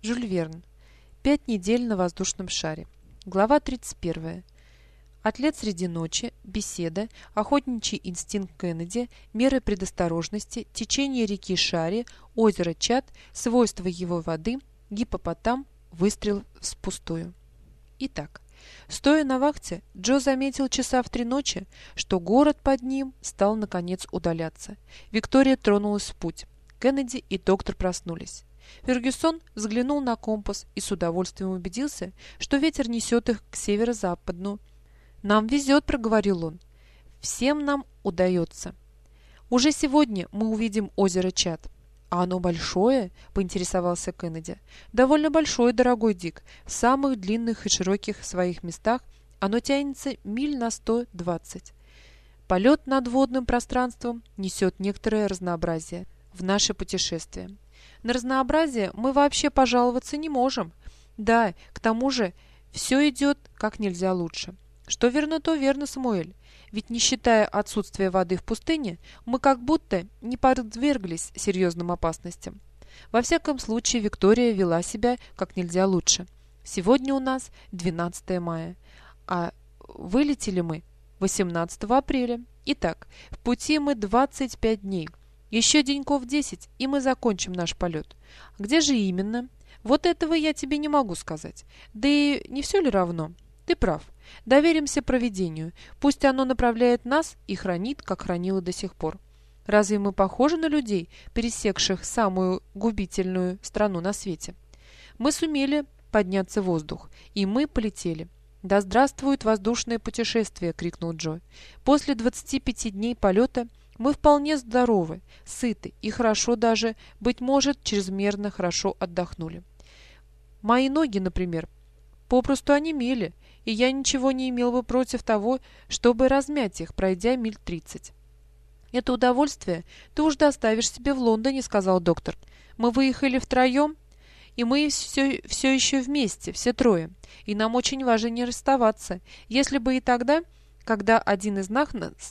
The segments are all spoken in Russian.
Жюль Верн. Пять недель на воздушном шаре. Глава 31. Отлет среди ночи, беседа, охотничий инстинкт Кеннеди, меры предосторожности, течение реки Шари, озеро Чад, свойства его воды, гипопотам, выстрел впустую. Итак, стоя на вахте, Джо заметил часа в три ночи, что город под ним стал наконец удаляться. Виктория тронулась в путь. Кеннеди и доктор проснулись. Фергюсон взглянул на компас и с удовольствием убедился, что ветер несет их к северо-западу. «Нам везет», — проговорил он. «Всем нам удается. Уже сегодня мы увидим озеро Чад». «А оно большое?» — поинтересовался Кеннеди. «Довольно большое, дорогой Дик. В самых длинных и широких своих местах оно тянется миль на 120. Полет над водным пространством несет некоторое разнообразие в наше путешествие. На разнообразие мы вообще пожаловаться не можем. Да, к тому же все идет как нельзя лучше. Что верно, то верно, Самуэль. Ведь не считая отсутствия воды в пустыне, мы как будто не подверглись серьезным опасностям. Во всяком случае, Виктория вела себя как нельзя лучше. Сегодня у нас 12 мая, а вылетели мы 18 апреля. Итак, в пути мы 25 дней. Еще деньков 10, и мы закончим наш полет. Где же именно? Вот этого я тебе не могу сказать. Да и не все ли равно? Ты прав. Доверимся провидению. Пусть оно направляет нас и хранит, как хранило до сих пор. Разве мы похожи на людей, пересекших самую губительную страну на свете? Мы сумели подняться в воздух, и мы полетели. «Да здравствует воздушное путешествие!» — крикнул Джо. «После 25 дней полета мы вполне здоровы, сыты и хорошо даже, быть может, чрезмерно хорошо отдохнули. Мои ноги, например, попросту онемели, и я ничего не имел бы против того, чтобы размять их, пройдя миль тридцать. «Это удовольствие ты уж доставишь себе в Лондоне», — сказал доктор. «Мы выехали втроем, и мы все, все еще вместе, все трое, и нам очень важно не расставаться. Если бы и тогда...» когда один из нас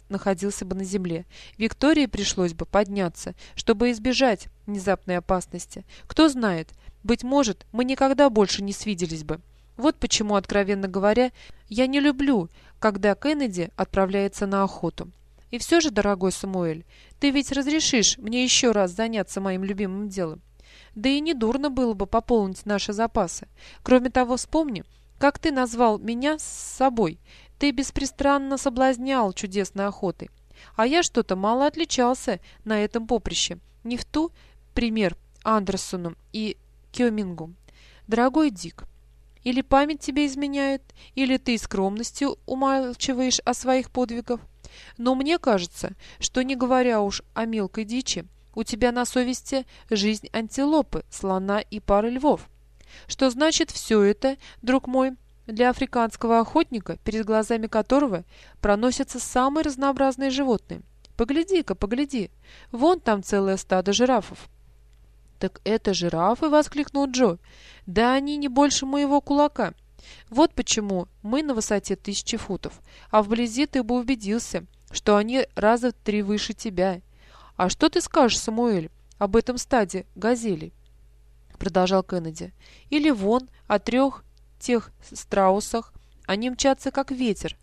находился бы на земле. Виктории пришлось бы подняться, чтобы избежать внезапной опасности. Кто знает, быть может, мы никогда больше не свиделись бы. Вот почему, откровенно говоря, я не люблю, когда Кеннеди отправляется на охоту. И все же, дорогой Самуэль, ты ведь разрешишь мне еще раз заняться моим любимым делом. Да и не дурно было бы пополнить наши запасы. Кроме того, вспомни, как ты назвал меня с собой. Ты беспристрастно соблазнял чудесной охотой. А я что-то мало отличался на этом поприще. Не в ту пример Андерсону и Кёмингу. Дорогой Дик, или память тебе изменяет, или ты скромностью умалчиваешь о своих подвигах. Но мне кажется, что не говоря уж о мелкой дичи, у тебя на совести жизнь антилопы, слона и пары львов. Что значит все это, друг мой, для африканского охотника, перед глазами которого проносятся самые разнообразные животные. Погляди-ка, погляди, вон там целое стадо жирафов. «Так это жирафы!» — воскликнул Джо. «Да они не больше моего кулака. Вот почему мы на высоте тысячи футов, а вблизи ты бы убедился, что они раза в три выше тебя. А что ты скажешь, Самуэль, об этом стаде газелей?» Продолжал Кеннеди. «Или вон о трех тех страусах. Они мчатся, как ветер.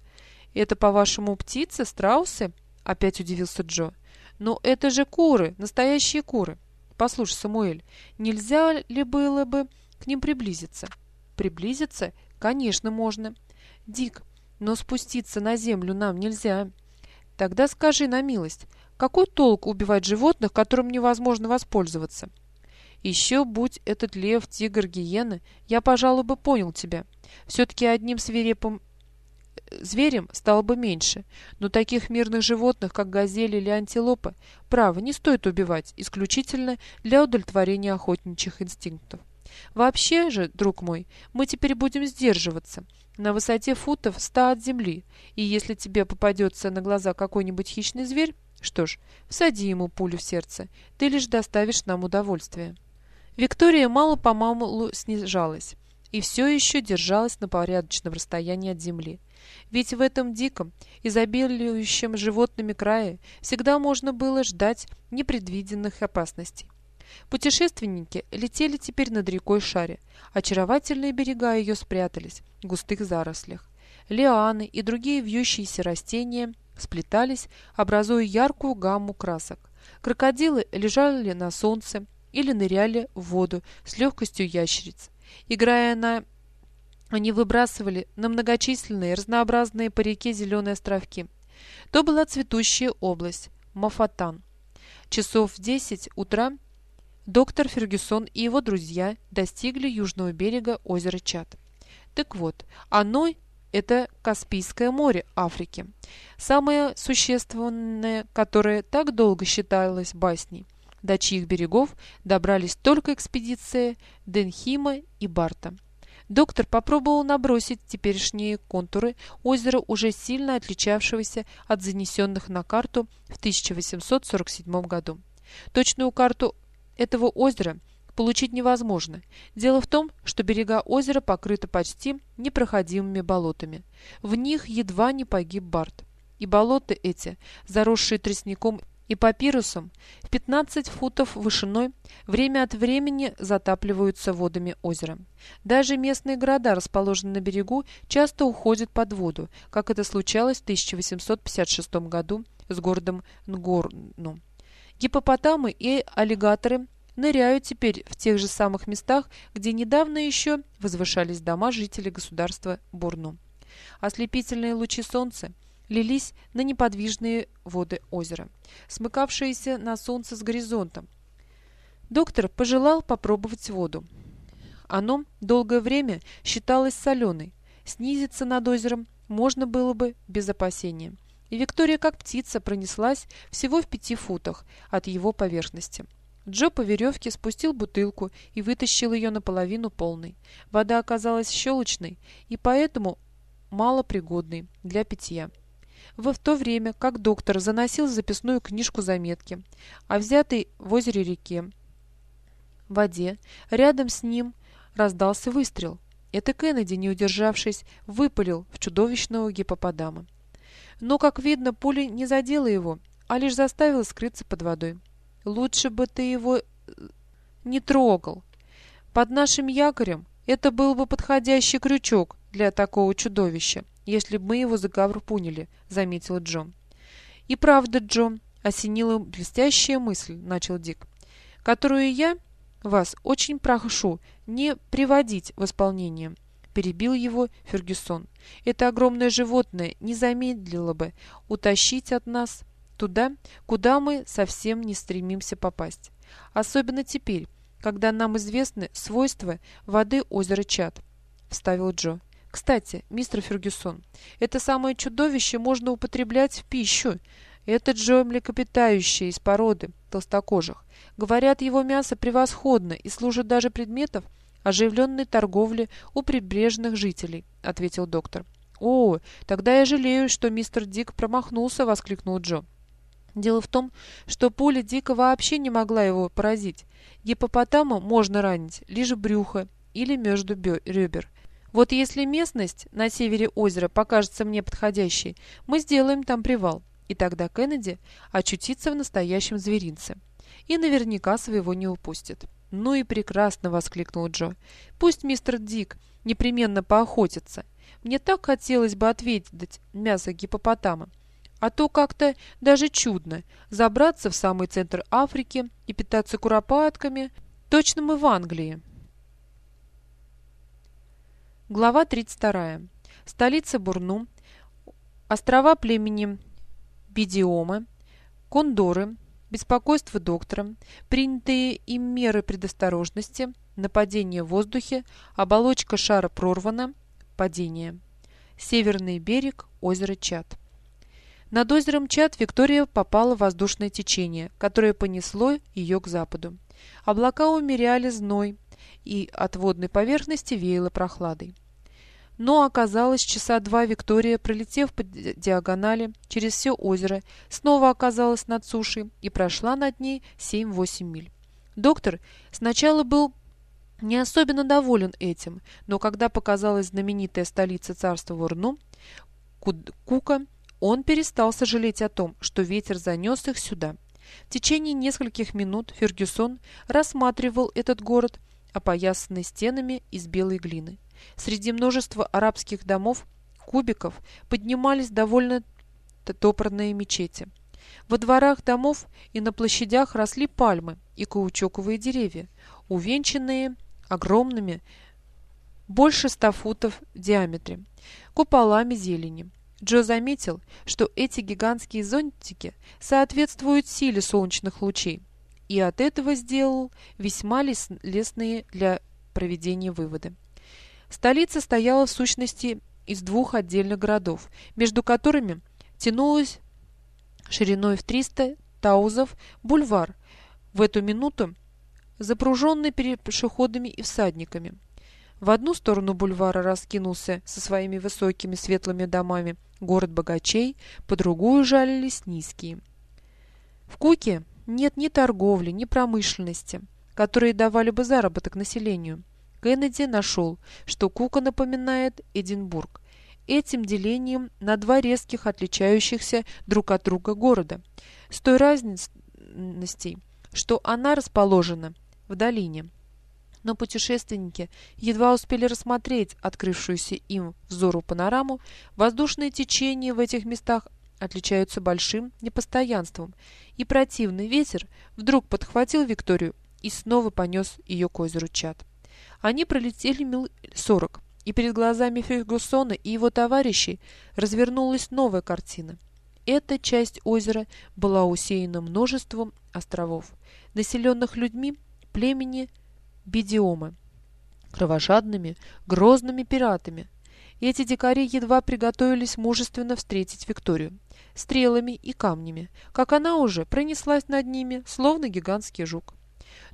Это, по-вашему, птицы, страусы? Опять удивился Джо. Но это же куры, настоящие куры. Послушай, Самуэль, нельзя ли было бы к ним приблизиться? Приблизиться? Конечно, можно. Дик, но спуститься на землю нам нельзя. Тогда скажи на милость, какой толк убивать животных, которым невозможно воспользоваться? Еще будь этот лев, тигр, гиена, я, пожалуй, бы понял тебя. Все-таки одним свирепым э, зверем стало бы меньше, но таких мирных животных, как газели или антилопа, право, не стоит убивать исключительно для удовлетворения охотничьих инстинктов. Вообще же, друг мой, мы теперь будем сдерживаться на высоте футов ста от земли, и если тебе попадется на глаза какой-нибудь хищный зверь, что ж, всади ему пулю в сердце, ты лишь доставишь нам удовольствие. Виктория мало-помалу снижалась и все еще держалась на порядочном расстоянии от земли. Ведь в этом диком, изобилующем животными крае всегда можно было ждать непредвиденных опасностей. Путешественники летели теперь над рекой Шаре. Очаровательные берега ее спрятались в густых зарослях. Лианы и другие вьющиеся растения сплетались, образуя яркую гамму красок. Крокодилы лежали на солнце или ныряли в воду с легкостью ящериц. Играя на они выбрасывали на многочисленные разнообразные по реке зеленые островки. То была цветущая область – Мафатан. Часов в десять утра доктор Фергюсон и его друзья достигли южного берега озера Чат. Так вот, оно – это Каспийское море Африки, самое существенное, которое так долго считалось басней, до чьих берегов добрались только экспедиции Денхима и Барта. Доктор попробовал набросить теперешние контуры озера, уже сильно отличавшегося от занесенных на карту в 1847 году. Точную карту этого озера получить невозможно. Дело в том, что берега озера покрыты почти непроходимыми болотами. В них едва не погиб Барт. И болота эти, заросшие тростником и папирусом в 15 футов вышиной время от времени затапливаются водами озера. Даже местные города, расположенные на берегу, часто уходят под воду, как это случалось в 1856 году с городом Нгорну. Гипопотамы и аллигаторы ныряют теперь в тех же самых местах, где недавно еще возвышались дома жителей государства Бурну. Ослепительные лучи солнца лились на неподвижные воды озера, смыкавшиеся на солнце с горизонтом. Доктор пожелал попробовать воду. Оно долгое время считалось соленой. Снизиться над озером можно было бы без опасения. И Виктория, как птица, пронеслась всего в пяти футах от его поверхности. Джо по веревке спустил бутылку и вытащил ее наполовину полной. Вода оказалась щелочной и поэтому малопригодной для питья в то время как доктор заносил записную книжку заметки о взятой в озере реке воде, рядом с ним раздался выстрел. Это Кеннеди, не удержавшись, выпалил в чудовищного гипопотама. Но, как видно, пуля не задела его, а лишь заставила скрыться под водой. «Лучше бы ты его э, не трогал. Под нашим якорем это был бы подходящий крючок для такого чудовища если бы мы его поняли, заметил Джо. «И правда, Джо», — осенила блестящая мысль, — начал Дик, — «которую я вас очень прошу не приводить в исполнение». Перебил его Фергюсон. «Это огромное животное не замедлило бы утащить от нас туда, куда мы совсем не стремимся попасть. Особенно теперь, когда нам известны свойства воды озера Чат», — вставил Джо. Кстати, мистер Фергюсон, это самое чудовище можно употреблять в пищу. Это Джо млекопитающее из породы толстокожих. Говорят, его мясо превосходно и служит даже предметом оживленной торговли у прибрежных жителей, ответил доктор. О, тогда я жалею, что мистер Дик промахнулся, воскликнул Джо. Дело в том, что пуля Дика вообще не могла его поразить. Гипопотаму можно ранить лишь брюхо или между ребер. Вот если местность на севере озера покажется мне подходящей, мы сделаем там привал, и тогда Кеннеди очутится в настоящем зверинце. И наверняка своего не упустит. «Ну и прекрасно!» — воскликнул Джо. «Пусть мистер Дик непременно поохотится. Мне так хотелось бы ответить мясо гипопотама. А то как-то даже чудно забраться в самый центр Африки и питаться куропатками. Точно мы в Англии». Глава 32. Столица Бурну. Острова племени Бидиома. Кондоры. Беспокойство доктора. Принятые им меры предосторожности. Нападение в воздухе. Оболочка шара прорвана. Падение. Северный берег озера Чат. Над озером Чат Виктория попала в воздушное течение, которое понесло ее к западу. Облака умеряли зной, и от водной поверхности веяло прохладой. Но оказалось, часа два Виктория, пролетев по диагонали через все озеро, снова оказалась над сушей и прошла над ней 7-8 миль. Доктор сначала был не особенно доволен этим, но когда показалась знаменитая столица царства Вурну, Кука, он перестал сожалеть о том, что ветер занес их сюда. В течение нескольких минут Фергюсон рассматривал этот город, опоясанный стенами из белой глины. Среди множества арабских домов, кубиков, поднимались довольно топорные мечети. Во дворах домов и на площадях росли пальмы и каучуковые деревья, увенчанные огромными, больше ста футов в диаметре, куполами зелени. Джо заметил, что эти гигантские зонтики соответствуют силе солнечных лучей, и от этого сделал весьма лесные для проведения выводы. Столица стояла в сущности из двух отдельных городов, между которыми тянулась шириной в 300 таузов бульвар, в эту минуту запруженный пешеходами и всадниками. В одну сторону бульвара раскинулся со своими высокими светлыми домами город богачей, по другую жалились низкие. В Куке нет ни торговли, ни промышленности, которые давали бы заработок населению. Кеннеди нашел, что Кука напоминает Эдинбург, этим делением на два резких отличающихся друг от друга города, с той разностью, что она расположена в долине. Но путешественники едва успели рассмотреть открывшуюся им взору панораму, воздушные течения в этих местах отличаются большим непостоянством, и противный ветер вдруг подхватил Викторию и снова понес ее к озеру Чад. Они пролетели мил сорок, и перед глазами Фергюсона и его товарищей развернулась новая картина. Эта часть озера была усеяна множеством островов, населенных людьми племени Бедиомы, кровожадными, грозными пиратами. Эти дикари едва приготовились мужественно встретить Викторию, стрелами и камнями, как она уже пронеслась над ними, словно гигантский жук.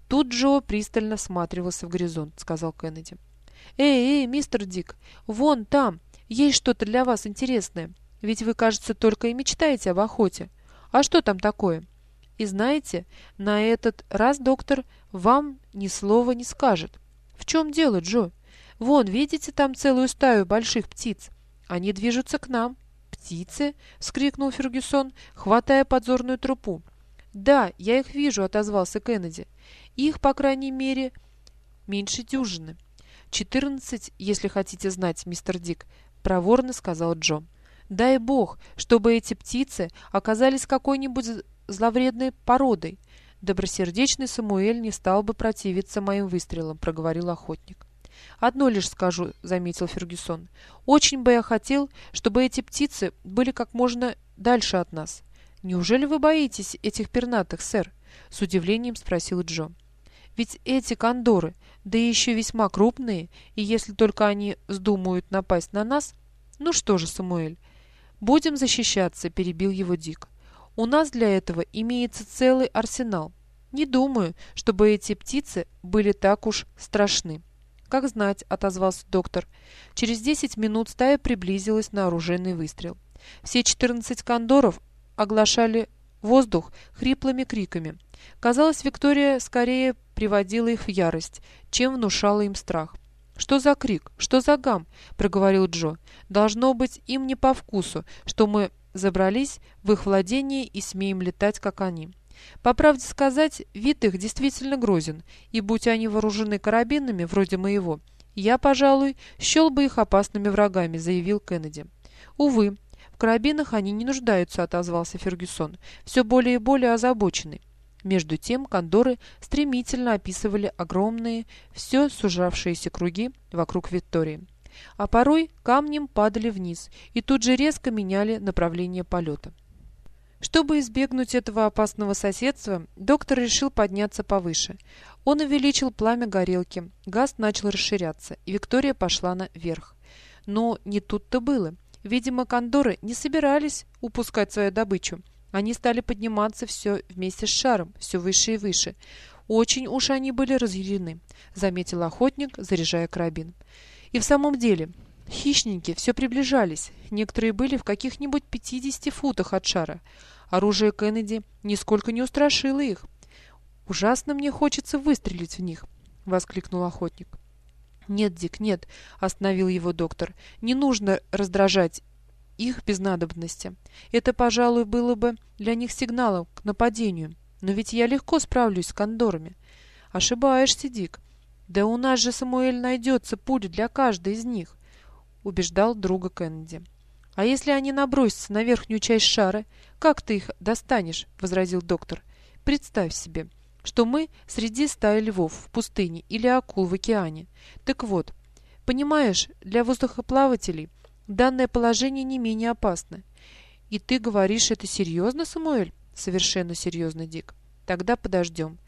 Тут Джо пристально всматривался в горизонт, сказал Кеннеди. «Эй, эй, мистер Дик, вон там, есть что-то для вас интересное. Ведь вы, кажется, только и мечтаете об охоте. А что там такое?» И знаете, на этот раз доктор вам ни слова не скажет. В чем дело, Джо? Вон, видите там целую стаю больших птиц? Они движутся к нам. «Птицы?» — вскрикнул Фергюсон, хватая подзорную трупу. «Да, я их вижу», — отозвался Кеннеди. «Их, по крайней мере, меньше дюжины». «Четырнадцать, если хотите знать, мистер Дик», — проворно сказал Джо. «Дай бог, чтобы эти птицы оказались какой-нибудь зловредной породой. Добросердечный Самуэль не стал бы противиться моим выстрелам, проговорил охотник. «Одно лишь скажу», — заметил Фергюсон. «Очень бы я хотел, чтобы эти птицы были как можно дальше от нас». «Неужели вы боитесь этих пернатых, сэр?» — с удивлением спросил Джо. «Ведь эти кондоры, да еще весьма крупные, и если только они вздумают напасть на нас...» «Ну что же, Самуэль, будем защищаться», — перебил его Дик. У нас для этого имеется целый арсенал. Не думаю, чтобы эти птицы были так уж страшны. «Как знать», — отозвался доктор. Через десять минут стая приблизилась на оружейный выстрел. Все четырнадцать кондоров оглашали воздух хриплыми криками. Казалось, Виктория скорее приводила их в ярость, чем внушала им страх. «Что за крик? Что за гам?» — проговорил Джо. «Должно быть им не по вкусу, что мы забрались в их владение и смеем летать, как они. По правде сказать, вид их действительно грозен, и будь они вооружены карабинами, вроде моего, я, пожалуй, счел бы их опасными врагами, заявил Кеннеди. Увы, в карабинах они не нуждаются, отозвался Фергюсон, все более и более озабоченный. Между тем кондоры стремительно описывали огромные, все сужавшиеся круги вокруг Виктории а порой камнем падали вниз и тут же резко меняли направление полета. Чтобы избегнуть этого опасного соседства, доктор решил подняться повыше. Он увеличил пламя горелки, газ начал расширяться, и Виктория пошла наверх. Но не тут-то было. Видимо, кондоры не собирались упускать свою добычу. Они стали подниматься все вместе с шаром, все выше и выше. Очень уж они были разъярены, заметил охотник, заряжая карабин. И в самом деле, хищники все приближались. Некоторые были в каких-нибудь 50 футах от шара. Оружие Кеннеди нисколько не устрашило их. «Ужасно мне хочется выстрелить в них!» — воскликнул охотник. «Нет, Дик, нет!» — остановил его доктор. «Не нужно раздражать их без надобности. Это, пожалуй, было бы для них сигналом к нападению. Но ведь я легко справлюсь с кондорами. Ошибаешься, Дик. Да у нас же, Самуэль, найдется путь для каждой из них, убеждал друга Кеннеди. А если они набросятся на верхнюю часть шара, как ты их достанешь? возразил доктор. Представь себе, что мы среди стаи львов в пустыне или акул в океане. Так вот, понимаешь, для воздухоплавателей данное положение не менее опасно. И ты говоришь это серьезно, Самуэль? Совершенно серьезно, Дик. Тогда подождем.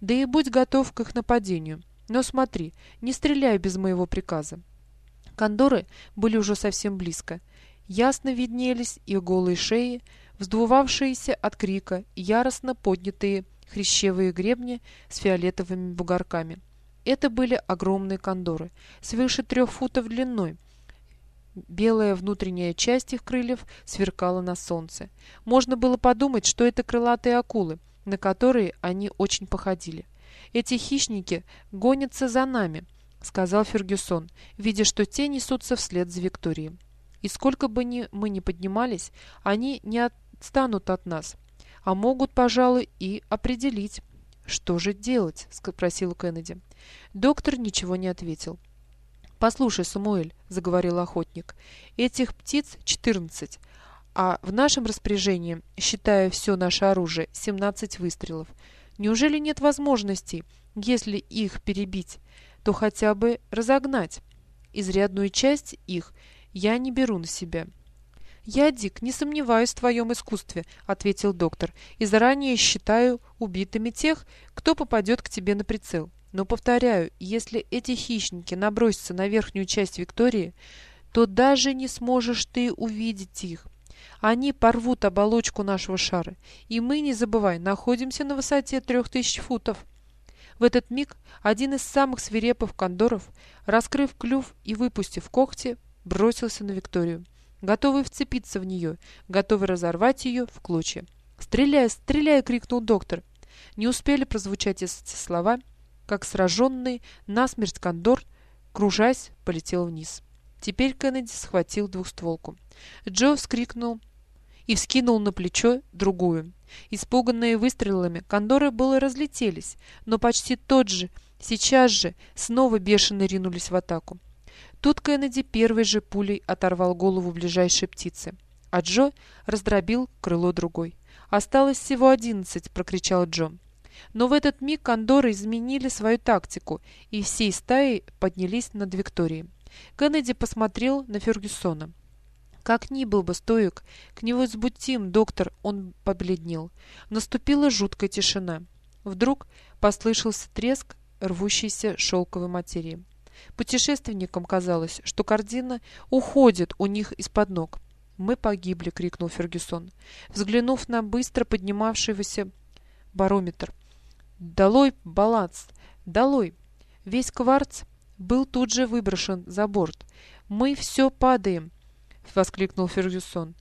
Да и будь готов к их нападению. Но смотри, не стреляй без моего приказа. Кондоры были уже совсем близко. Ясно виднелись их голые шеи, вздувавшиеся от крика, яростно поднятые хрящевые гребни с фиолетовыми бугорками. Это были огромные кондоры, свыше трех футов длиной. Белая внутренняя часть их крыльев сверкала на солнце. Можно было подумать, что это крылатые акулы, на которые они очень походили. «Эти хищники гонятся за нами», — сказал Фергюсон, видя, что те несутся вслед за Викторией. «И сколько бы ни мы ни поднимались, они не отстанут от нас а могут, пожалуй, и определить. «Что же делать?» – спросил Кеннеди. Доктор ничего не ответил. «Послушай, Самуэль», – заговорил охотник, – «этих птиц четырнадцать, а в нашем распоряжении, считая все наше оружие, семнадцать выстрелов. Неужели нет возможности, если их перебить, то хотя бы разогнать? Изрядную часть их я не беру на себя». «Я, Дик, не сомневаюсь в твоем искусстве», — ответил доктор, «и заранее считаю убитыми тех, кто попадет к тебе на прицел. Но, повторяю, если эти хищники набросятся на верхнюю часть Виктории, то даже не сможешь ты увидеть их. Они порвут оболочку нашего шара, и мы, не забывай, находимся на высоте трех тысяч футов». В этот миг один из самых свирепых кондоров, раскрыв клюв и выпустив когти, бросился на Викторию готовый вцепиться в нее, готовый разорвать ее в клочья. «Стреляй, стреляй!» — крикнул доктор. Не успели прозвучать эти слова, как сраженный насмерть кондор, кружась, полетел вниз. Теперь Кеннеди схватил двухстволку. Джо вскрикнул и вскинул на плечо другую. Испуганные выстрелами, кондоры было разлетелись, но почти тот же, сейчас же, снова бешено ринулись в атаку. Тут Кеннеди первой же пулей оторвал голову ближайшей птицы, а Джо раздробил крыло другой. «Осталось всего одиннадцать!» — прокричал Джо. Но в этот миг кондоры изменили свою тактику, и всей стаей поднялись над Викторией. Кеннеди посмотрел на Фергюсона. Как ни был бы стоек, к невозбудим доктор, он побледнел. Наступила жуткая тишина. Вдруг послышался треск рвущейся шелковой материи. Путешественникам казалось, что корзина уходит у них из-под ног. «Мы погибли!» — крикнул Фергюсон, взглянув на быстро поднимавшийся барометр. «Долой баланс! Долой!» Весь кварц был тут же выброшен за борт. «Мы все падаем!» — воскликнул Фергюсон.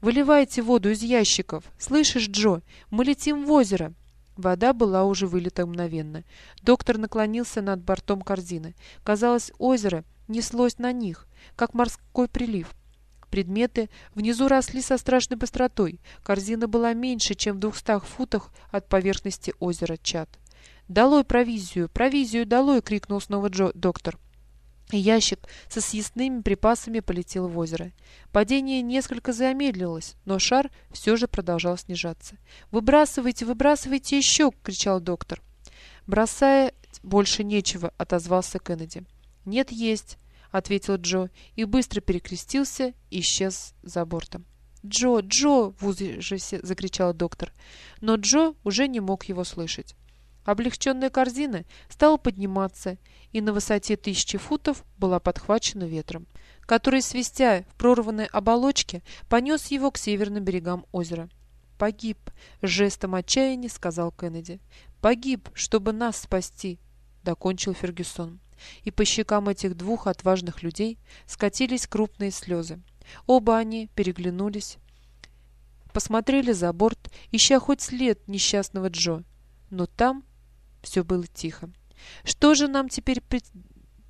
«Выливайте воду из ящиков! Слышишь, Джо? Мы летим в озеро!» Вода была уже вылита мгновенно. Доктор наклонился над бортом корзины. Казалось, озеро неслось на них, как морской прилив. Предметы внизу росли со страшной быстротой. Корзина была меньше, чем в двухстах футах от поверхности озера Чат. «Долой провизию! Провизию долой!» — крикнул снова Джо доктор. Ящик со съестными припасами полетел в озеро. Падение несколько замедлилось, но шар все же продолжал снижаться. «Выбрасывайте, выбрасывайте еще!» — кричал доктор. «Бросая больше нечего», — отозвался Кеннеди. «Нет, есть», — ответил Джо и быстро перекрестился и исчез за бортом. «Джо, Джо!» — в ужасе закричал доктор. Но Джо уже не мог его слышать. Облегченная корзина стала подниматься, и на высоте тысячи футов была подхвачена ветром, который, свистя в прорванной оболочке, понес его к северным берегам озера. «Погиб!» — жестом отчаяния сказал Кеннеди. «Погиб, чтобы нас спасти!» — докончил Фергюсон. И по щекам этих двух отважных людей скатились крупные слезы. Оба они переглянулись, посмотрели за борт, ища хоть след несчастного Джо. Но там все было тихо. «Что же нам теперь при...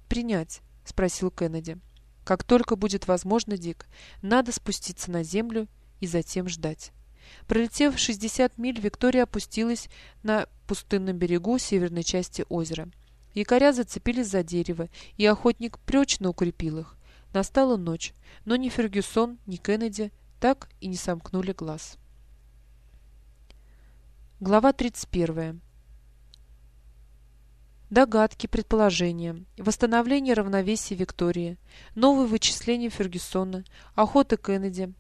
принять?» — спросил Кеннеди. «Как только будет возможно, Дик, надо спуститься на землю и затем ждать». Пролетев 60 миль, Виктория опустилась на пустынном берегу северной части озера. Якоря зацепились за дерево, и охотник прочно укрепил их. Настала ночь, но ни Фергюсон, ни Кеннеди так и не сомкнули глаз. Глава 31. Догадки, предположения, восстановление равновесия Виктории, новые вычисления Фергюсона, охота Кеннеди,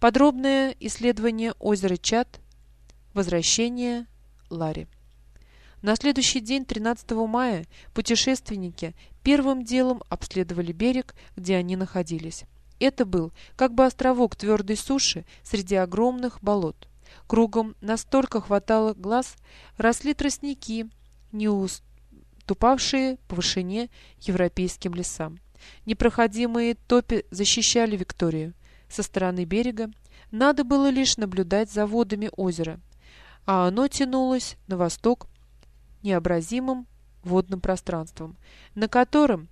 подробное исследование озера Чат, возвращение Ларри. На следующий день, 13 мая, путешественники первым делом обследовали берег, где они находились. Это был как бы островок твердой суши среди огромных болот. Кругом настолько хватало глаз, росли тростники, не уступавшие по вышине европейским лесам. Непроходимые топи защищали Викторию. Со стороны берега надо было лишь наблюдать за водами озера, а оно тянулось на восток необразимым водным пространством, на котором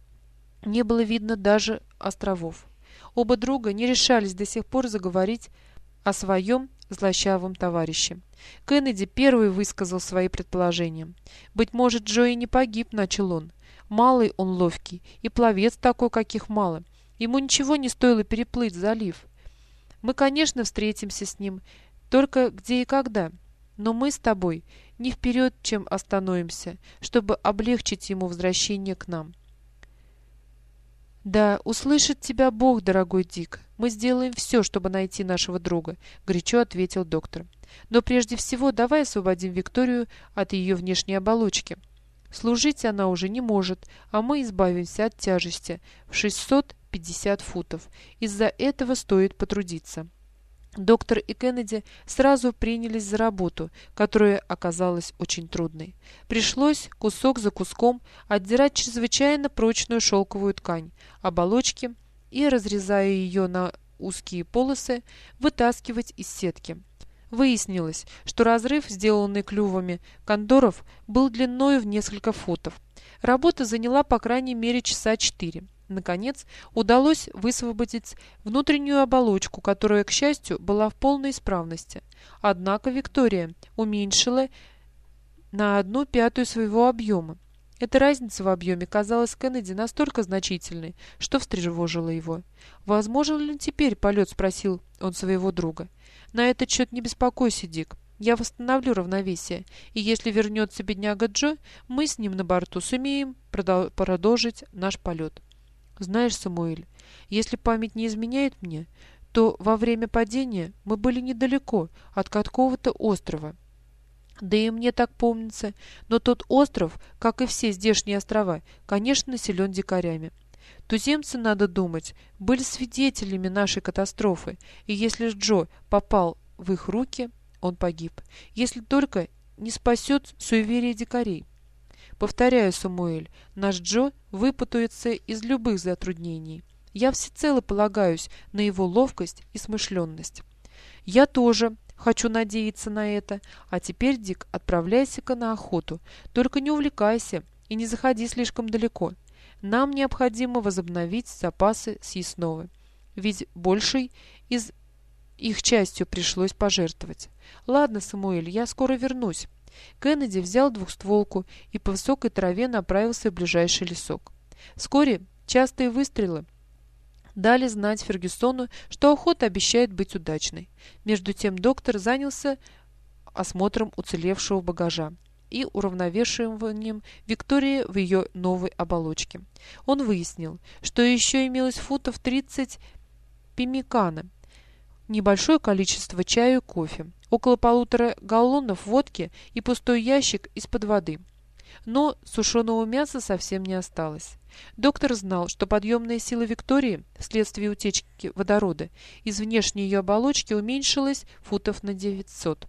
не было видно даже островов. Оба друга не решались до сих пор заговорить о своем злощавом товарище. Кеннеди первый высказал свои предположения. «Быть может, Джои не погиб», — начал он. «Малый он ловкий, и пловец такой, каких мало. Ему ничего не стоило переплыть залив. Мы, конечно, встретимся с ним, только где и когда. Но мы с тобой не вперед, чем остановимся, чтобы облегчить ему возвращение к нам. «Да, услышит тебя Бог, дорогой Дик. Мы сделаем все, чтобы найти нашего друга», — горячо ответил доктор. «Но прежде всего давай освободим Викторию от ее внешней оболочки. Служить она уже не может, а мы избавимся от тяжести в 650 футов. Из-за этого стоит потрудиться». Доктор и Кеннеди сразу принялись за работу, которая оказалась очень трудной. Пришлось кусок за куском отдирать чрезвычайно прочную шелковую ткань, оболочки и, разрезая ее на узкие полосы, вытаскивать из сетки. Выяснилось, что разрыв, сделанный клювами кондоров, был длиной в несколько футов. Работа заняла по крайней мере часа четыре. Наконец, удалось высвободить внутреннюю оболочку, которая, к счастью, была в полной исправности. Однако Виктория уменьшила на одну пятую своего объема. Эта разница в объеме казалась Кеннеди настолько значительной, что встревожила его. «Возможен ли теперь полет?» – спросил он своего друга. «На этот счет не беспокойся, Дик. Я восстановлю равновесие, и если вернется бедняга Джо, мы с ним на борту сумеем продолжить наш полет». Знаешь, Самуэль, если память не изменяет мне, то во время падения мы были недалеко от какого-то острова. Да и мне так помнится, но тот остров, как и все здешние острова, конечно, населен дикарями. Туземцы, надо думать, были свидетелями нашей катастрофы, и если Джо попал в их руки, он погиб. Если только не спасет суеверие дикарей. Повторяю, Самуэль, наш Джо выпутается из любых затруднений. Я всецело полагаюсь на его ловкость и смышленность. Я тоже хочу надеяться на это. А теперь, Дик, отправляйся-ка на охоту. Только не увлекайся и не заходи слишком далеко. Нам необходимо возобновить запасы съестного. Ведь большей из их частью пришлось пожертвовать. Ладно, Самуэль, я скоро вернусь. Кеннеди взял двухстволку и по высокой траве направился в ближайший лесок. Вскоре частые выстрелы дали знать Фергюсону, что охота обещает быть удачной. Между тем доктор занялся осмотром уцелевшего багажа и уравновешиванием Виктории в ее новой оболочке. Он выяснил, что еще имелось футов 30 пимикана, небольшое количество чая и кофе, около полутора галлонов водки и пустой ящик из-под воды. Но сушеного мяса совсем не осталось. Доктор знал, что подъемная сила Виктории вследствие утечки водорода из внешней ее оболочки уменьшилась футов на 900.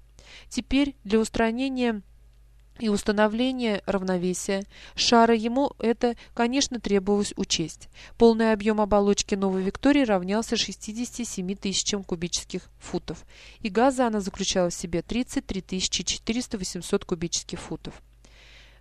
Теперь для устранения и установления равновесия шара ему это, конечно, требовалось учесть. Полный объем оболочки Новой Виктории равнялся 67 тысячам кубических футов, и газа она заключала в себе 33 400-800 кубических футов.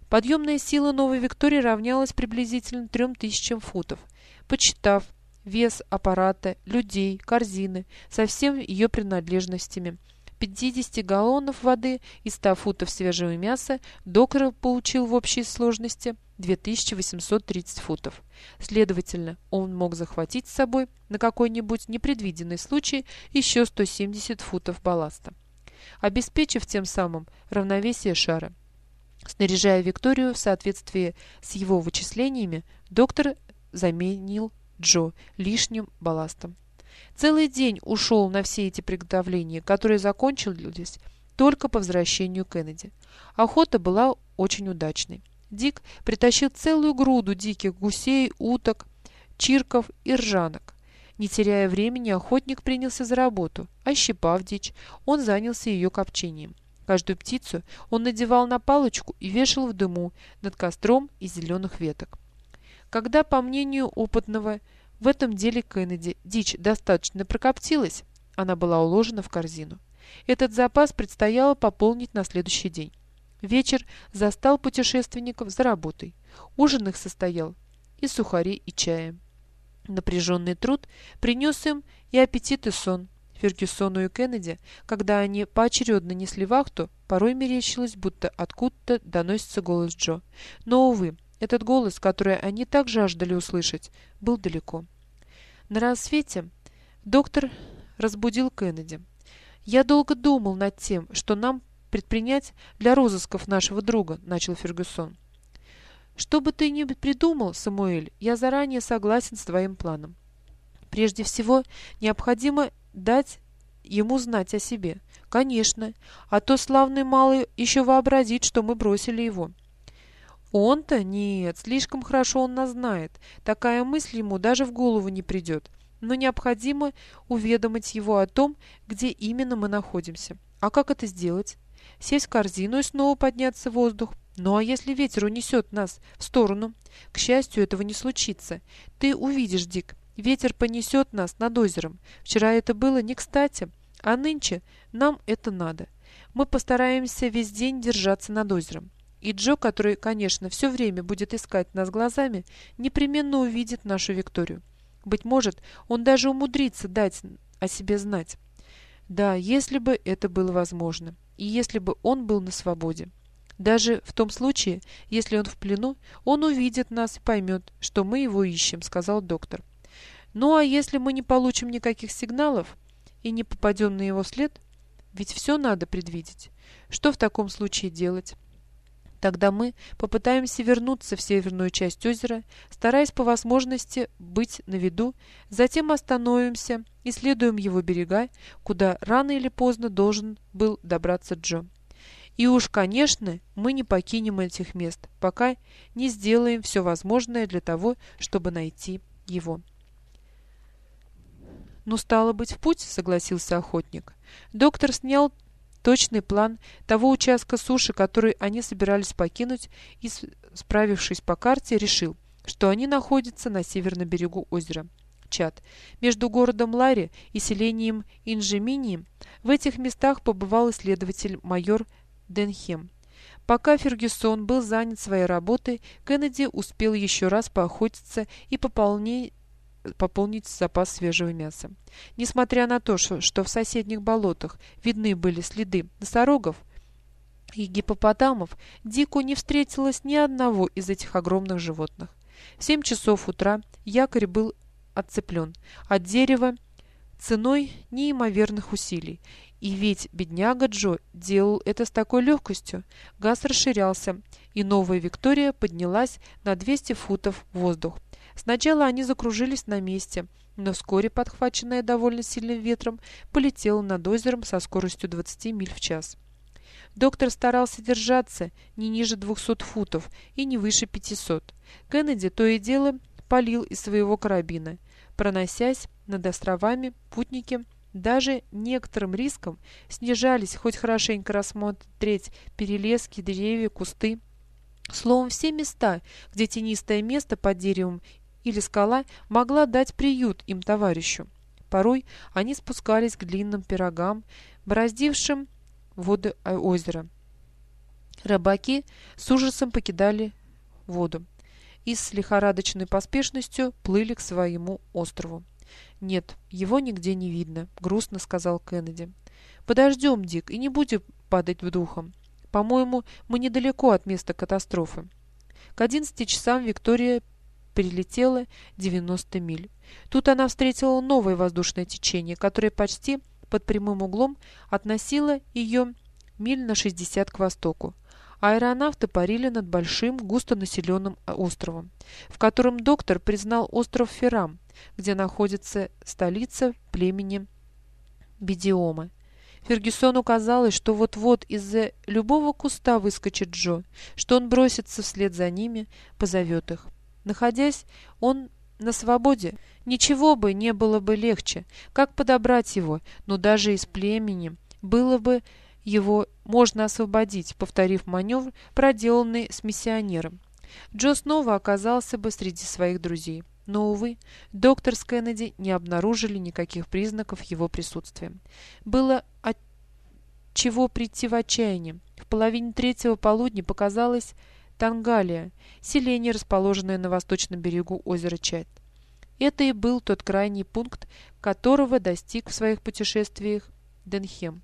Подъемная сила Новой Виктории равнялась приблизительно 3000 футов. Почитав вес аппарата, людей, корзины со всеми ее принадлежностями – 50 галлонов воды и 100 футов свежего мяса доктор получил в общей сложности 2830 футов. Следовательно, он мог захватить с собой на какой-нибудь непредвиденный случай еще 170 футов балласта, обеспечив тем самым равновесие шара. Снаряжая Викторию в соответствии с его вычислениями, доктор заменил Джо лишним балластом. Целый день ушел на все эти приготовления, которые закончились только по возвращению Кеннеди. Охота была очень удачной. Дик притащил целую груду диких гусей, уток, чирков и ржанок. Не теряя времени, охотник принялся за работу. Ощипав дичь, он занялся ее копчением. Каждую птицу он надевал на палочку и вешал в дыму над костром из зеленых веток. Когда, по мнению опытного, в этом деле Кеннеди дичь достаточно прокоптилась, она была уложена в корзину. Этот запас предстояло пополнить на следующий день. Вечер застал путешественников за работой. Ужин их состоял из сухарей и чая. Напряженный труд принес им и аппетит, и сон. Фергюсону и Кеннеди, когда они поочередно несли вахту, порой мерещилось, будто откуда-то доносится голос Джо. Но, увы, этот голос, который они так жаждали услышать, был далеко. На рассвете доктор разбудил Кеннеди. «Я долго думал над тем, что нам предпринять для розысков нашего друга», — начал Фергюсон. «Что бы ты ни придумал, Самуэль, я заранее согласен с твоим планом. Прежде всего, необходимо дать ему знать о себе. Конечно, а то славный малый еще вообразит, что мы бросили его». «Он-то? Нет, слишком хорошо он нас знает. Такая мысль ему даже в голову не придет. Но необходимо уведомить его о том, где именно мы находимся. А как это сделать?» сесть в корзину и снова подняться в воздух. Ну а если ветер унесет нас в сторону? К счастью, этого не случится. Ты увидишь, Дик, ветер понесет нас над озером. Вчера это было не кстати, а нынче нам это надо. Мы постараемся весь день держаться над озером. И Джо, который, конечно, все время будет искать нас глазами, непременно увидит нашу Викторию. Быть может, он даже умудрится дать о себе знать. Да, если бы это было возможно и если бы он был на свободе. Даже в том случае, если он в плену, он увидит нас и поймет, что мы его ищем, сказал доктор. Ну а если мы не получим никаких сигналов и не попадем на его след, ведь все надо предвидеть. Что в таком случае делать? Тогда мы попытаемся вернуться в северную часть озера, стараясь по возможности быть на виду, затем остановимся, исследуем его берега, куда рано или поздно должен был добраться Джо. И уж, конечно, мы не покинем этих мест, пока не сделаем все возможное для того, чтобы найти его. «Ну, стало быть, в путь», — согласился охотник. Доктор снял точный план того участка суши, который они собирались покинуть, и, справившись по карте, решил, что они находятся на северном берегу озера. Чад. Между городом Лари и селением Инжемини в этих местах побывал исследователь майор Денхем. Пока Фергюсон был занят своей работой, Кеннеди успел еще раз поохотиться и пополнить пополнить запас свежего мяса. Несмотря на то, что в соседних болотах видны были следы носорогов и гипопотамов, Дику не встретилось ни одного из этих огромных животных. В семь часов утра якорь был отцеплен от дерева ценой неимоверных усилий, и ведь бедняга Джо делал это с такой легкостью. Газ расширялся, и новая Виктория поднялась на 200 футов в воздух. Сначала они закружились на месте, но вскоре, подхваченная довольно сильным ветром, полетела над озером со скоростью 20 миль в час. Доктор старался держаться не ниже 200 футов и не выше 500. Кеннеди то и дело палил из своего карабина. Проносясь над островами, путники даже некоторым риском снижались хоть хорошенько рассмотреть перелески, деревья, кусты. Словом, все места, где тенистое место под деревом или скала могла дать приют им товарищу. Порой они спускались к длинным пирогам, бороздившим воды озера. Рыбаки с ужасом покидали воду и с лихорадочной поспешностью плыли к своему острову. «Нет, его нигде не видно», — грустно сказал Кеннеди. «Подождем, Дик, и не будем падать в духом. По-моему, мы недалеко от места катастрофы». К 11 часам Виктория перелетела 90 миль. Тут она встретила новое воздушное течение, которое почти под прямым углом относило ее миль на 60 к востоку. Аэронавты парили над большим густонаселенным островом, в котором доктор признал остров Феррам, где находится столица племени Бедиома. Фергюсону казалось, что вот-вот из-за любого куста выскочит Джо, что он бросится вслед за ними, позовет их. Находясь он на свободе, ничего бы не было бы легче, как подобрать его, но даже из племени было бы его можно освободить, повторив маневр, проделанный с миссионером. Джо снова оказался бы среди своих друзей. Но, увы, доктор с Кеннеди не обнаружили никаких признаков его присутствия. Было от чего прийти в отчаяние. В половине третьего полудня показалось Тангалия, селение, расположенное на восточном берегу озера Чайт. Это и был тот крайний пункт, которого достиг в своих путешествиях Денхем.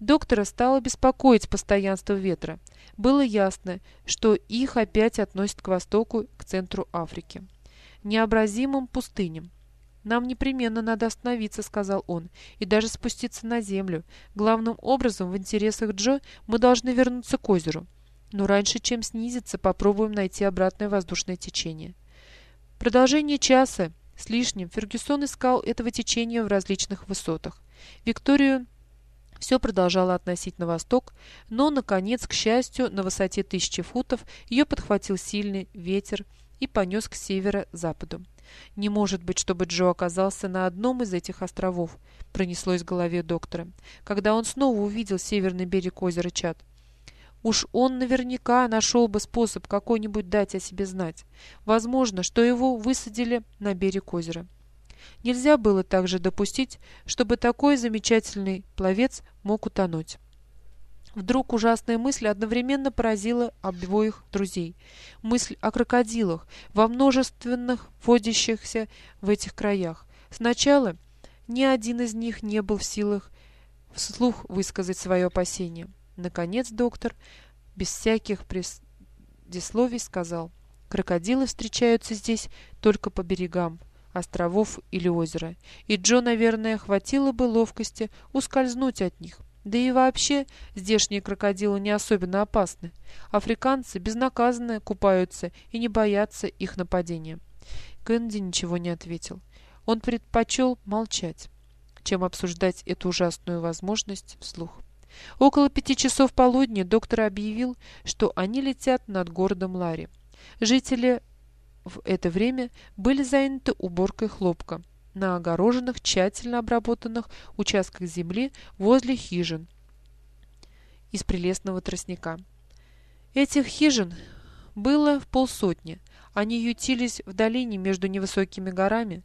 Доктора стало беспокоить постоянство ветра. Было ясно, что их опять относят к востоку, к центру Африки. Необразимым пустыням. «Нам непременно надо остановиться», — сказал он, — «и даже спуститься на землю. Главным образом, в интересах Джо, мы должны вернуться к озеру. Но раньше, чем снизиться, попробуем найти обратное воздушное течение». Продолжение часа с лишним Фергюсон искал этого течения в различных высотах. Викторию все продолжало относить на восток, но, наконец, к счастью, на высоте тысячи футов ее подхватил сильный ветер и понес к северо-западу. «Не может быть, чтобы Джо оказался на одном из этих островов», — пронеслось в голове доктора, когда он снова увидел северный берег озера Чад. Уж он наверняка нашел бы способ какой-нибудь дать о себе знать. Возможно, что его высадили на берег озера. Нельзя было также допустить, чтобы такой замечательный пловец мог утонуть. Вдруг ужасная мысль одновременно поразила обоих друзей. Мысль о крокодилах, во множественных водящихся в этих краях. Сначала ни один из них не был в силах вслух высказать свое опасение. Наконец доктор, без всяких предисловий, сказал, «Крокодилы встречаются здесь только по берегам, островов или озера, и Джо, наверное, хватило бы ловкости ускользнуть от них. Да и вообще, здешние крокодилы не особенно опасны. Африканцы безнаказанно купаются и не боятся их нападения. Кэнди ничего не ответил. Он предпочел молчать, чем обсуждать эту ужасную возможность вслух. Около пяти часов полудня доктор объявил, что они летят над городом Ларри. Жители в это время были заняты уборкой хлопка на огороженных, тщательно обработанных участках земли возле хижин из прелестного тростника. Этих хижин было в полсотни. Они ютились в долине между невысокими горами.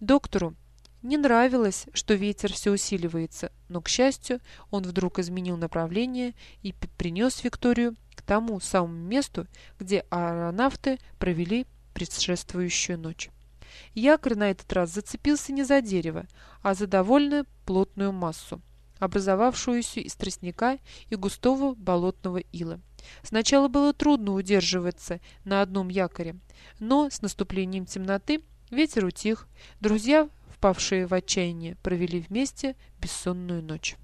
Доктору не нравилось, что ветер все усиливается, но, к счастью, он вдруг изменил направление и принес Викторию к тому самому месту, где аэронавты провели предшествующую ночь. Якорь на этот раз зацепился не за дерево, а за довольно плотную массу, образовавшуюся из тростника и густого болотного ила. Сначала было трудно удерживаться на одном якоре, но с наступлением темноты ветер утих, друзья, впавшие в отчаяние, провели вместе бессонную ночь.